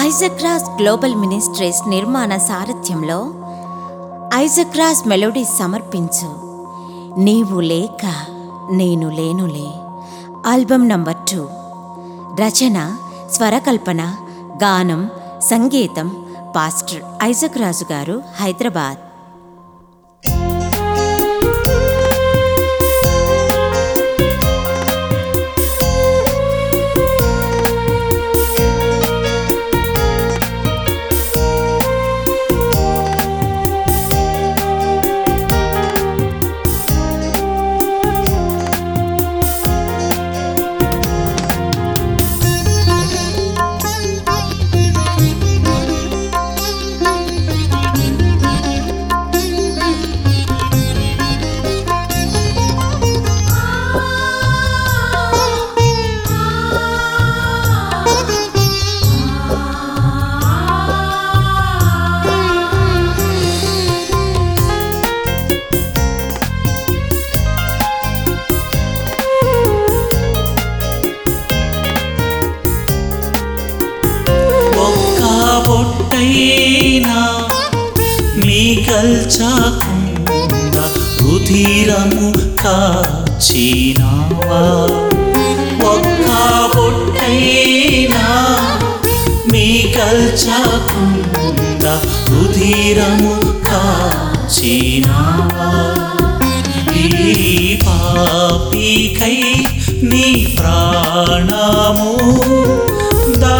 ఐజక్రాస్ global ministries నిర్మాణ సారథ్యంలో ఐజక్రాస్ melody సమర్పించు. నీవు లేక నేను లేనులే. Album number two. రచన స్వరకల్పన గానం సంగీతం పాస్టర్ ఐజక్రాజు గారు హైదరాబాద్. మీ రుధిరము కాచినావా ఒక్క బొట్టైనా మీ కల్చకుండా రుధిరము కాచినావా ఈ పాపికై నీ ప్రాణము దా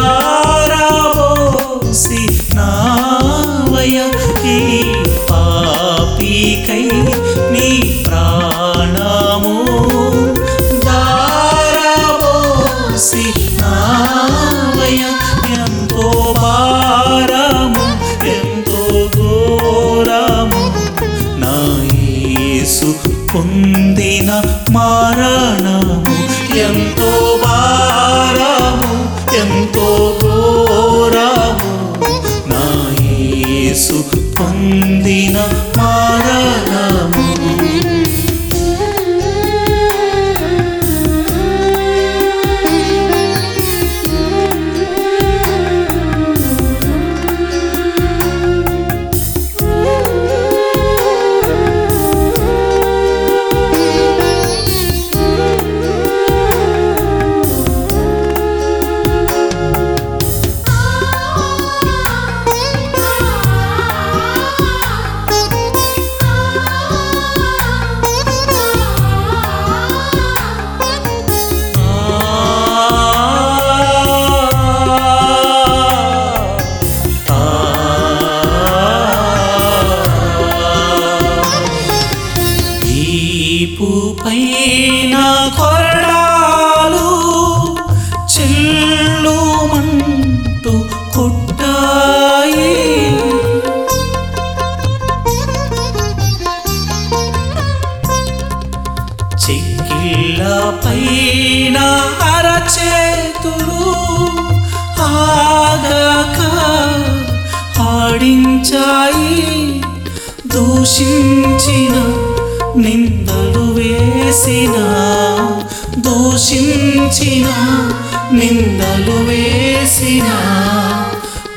పొందిన మారణము ఎంతో బా అరచేతులు ఆగక ఆడించాయి దూషించిన నిందలు వేసిన దూషించిన నిందలు వేసిన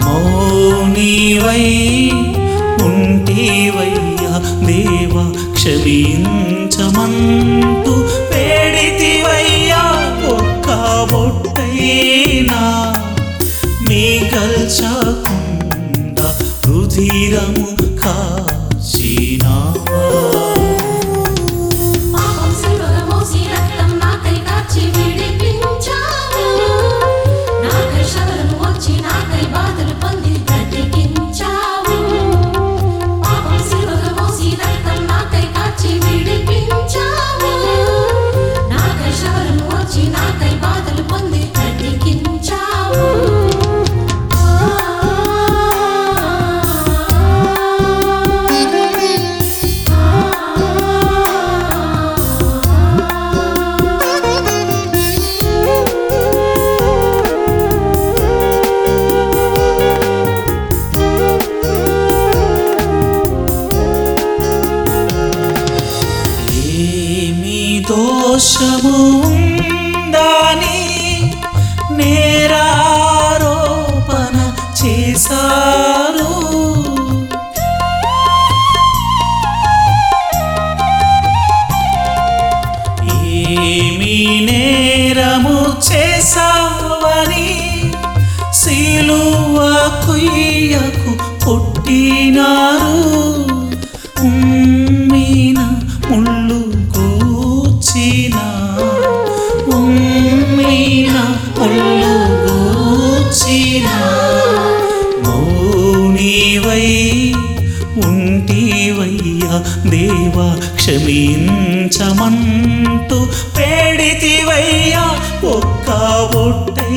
మౌనివై ఉంటేవయ్యా దేవ క్షమించమంటూ దోషము ఉందని నేరారోపణ చేశారు. ఏమి నేరము చేశావని శిలువ కుయ్యకు పుట్టినా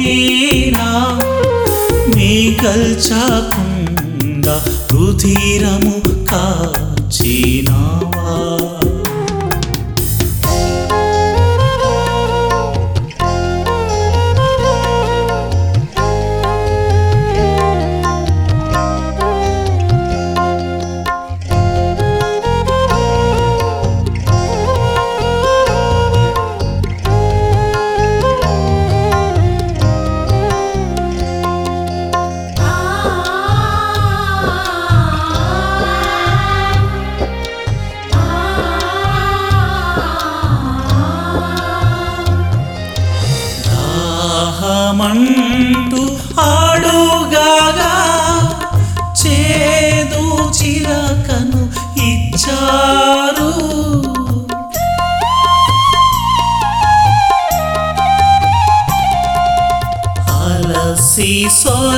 నీనా నీ కల్చాకుండా రుధిరము కాచినావా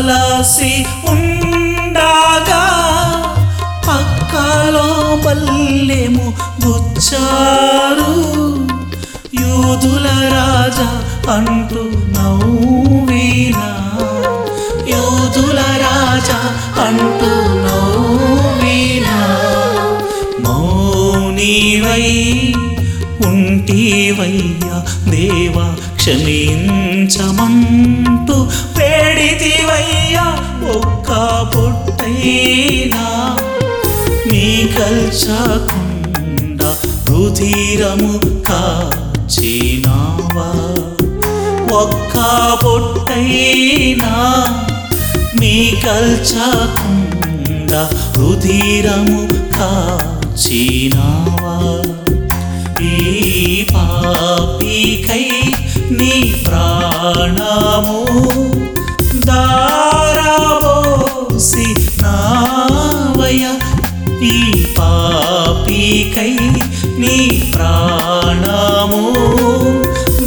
సొలసి ఉండగా పక్కలో పల్లెము గుచ్చారు. యూదుల రాజా అంటూ నవ్వీనా యూదుల రాజా అంటూ నవ్వీనా మౌనివై ఉంటివయ్యా దేవా క్షమించమంటూ పొట్టైనా మీ కల్చకుండా రుధిరము కాచినావా? ఒక్క పొట్టైనా మీ కల్చకుండా రుధిరము కాచినావా? ఈ పాపికై నీ ప్రాణము దా నావయ ఈ పాపీకై నీ ప్రాణము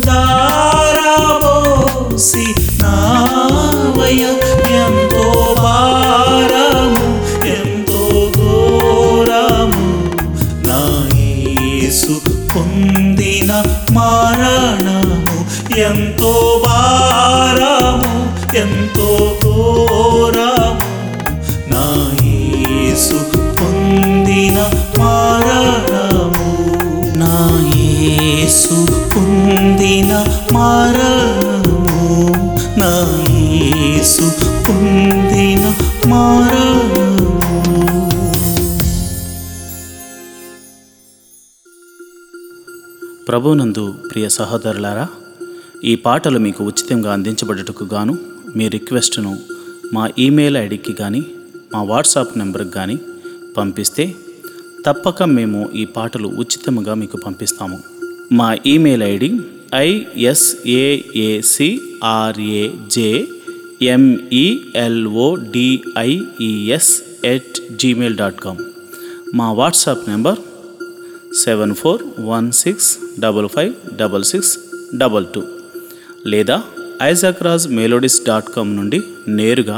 దారాబోసి నావయ ఎంతో భారము ఎంతో ఘోరము నాయసు పొందిన మరణము. ఎంతో భారము ఎంతో ఘోరము యేసు పొందిన మరణము. నా యేసు పొందిన మరణము. నా యేసు పొందిన మరణము. ప్రభునందు ప్రియ సహోదరులారా ఈ పాటలు మీకు ఉచితంగా అందించబడుటకు గాను మీ రిక్వెస్ట్ను మా ఈమెయిల్ ఐడికి కానీ మా వాట్సాప్ నెంబర్కి కానీ పంపిస్తే తప్పక మేము ఈ పాటలు ఉచితంగా మీకు పంపిస్తాము. మా email ID ISAACRAJ MELODIES at Gmail dot com. మా WhatsApp number seven four one six double five double six double two లేదా Isaac Raj melodies dot com నుండి నేరుగా